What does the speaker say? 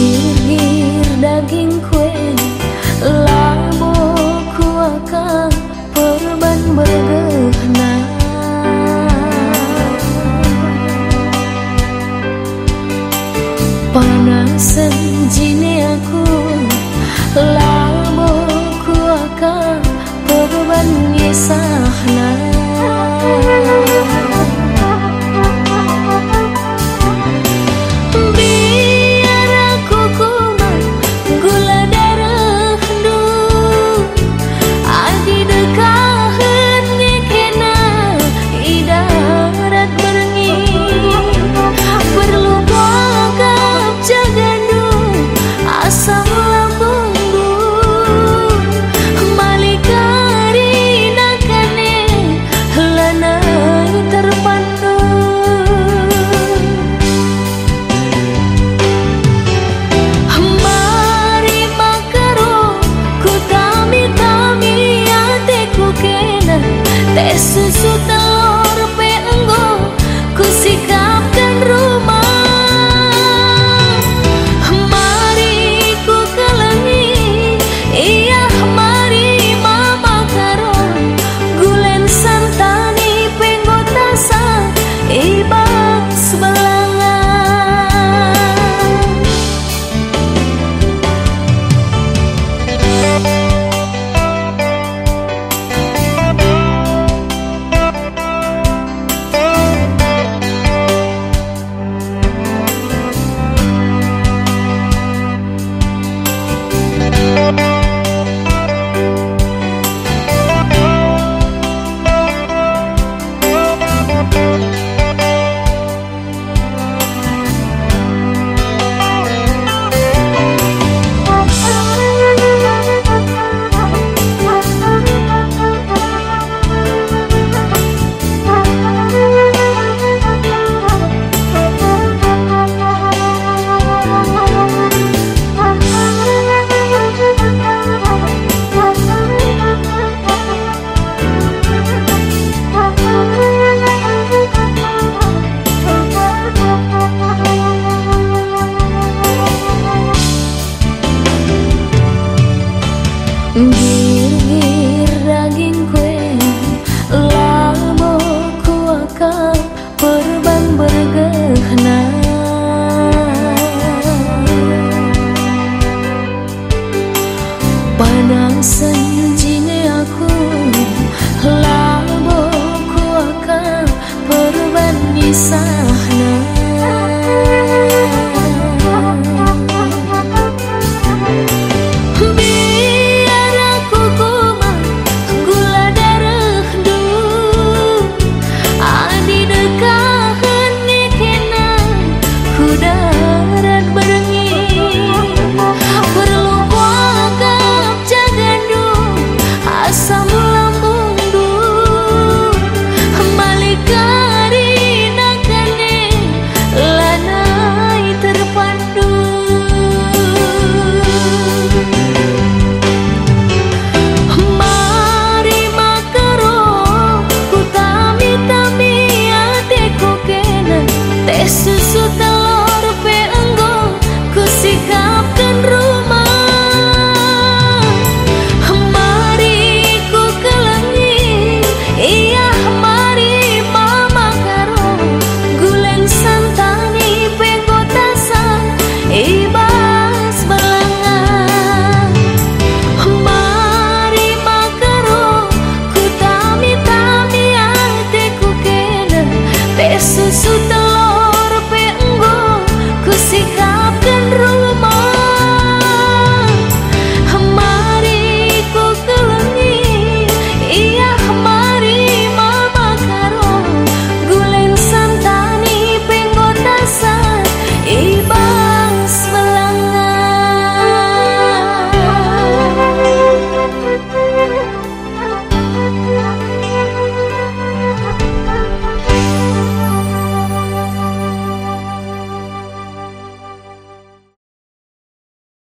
Bibir daging kue, Labo ku akan Perban bergehna Panas jini aku, Labo ku akan Perban ngisahna Música Panang sanyu jine aku Labo akan perban nisah nang cigarro.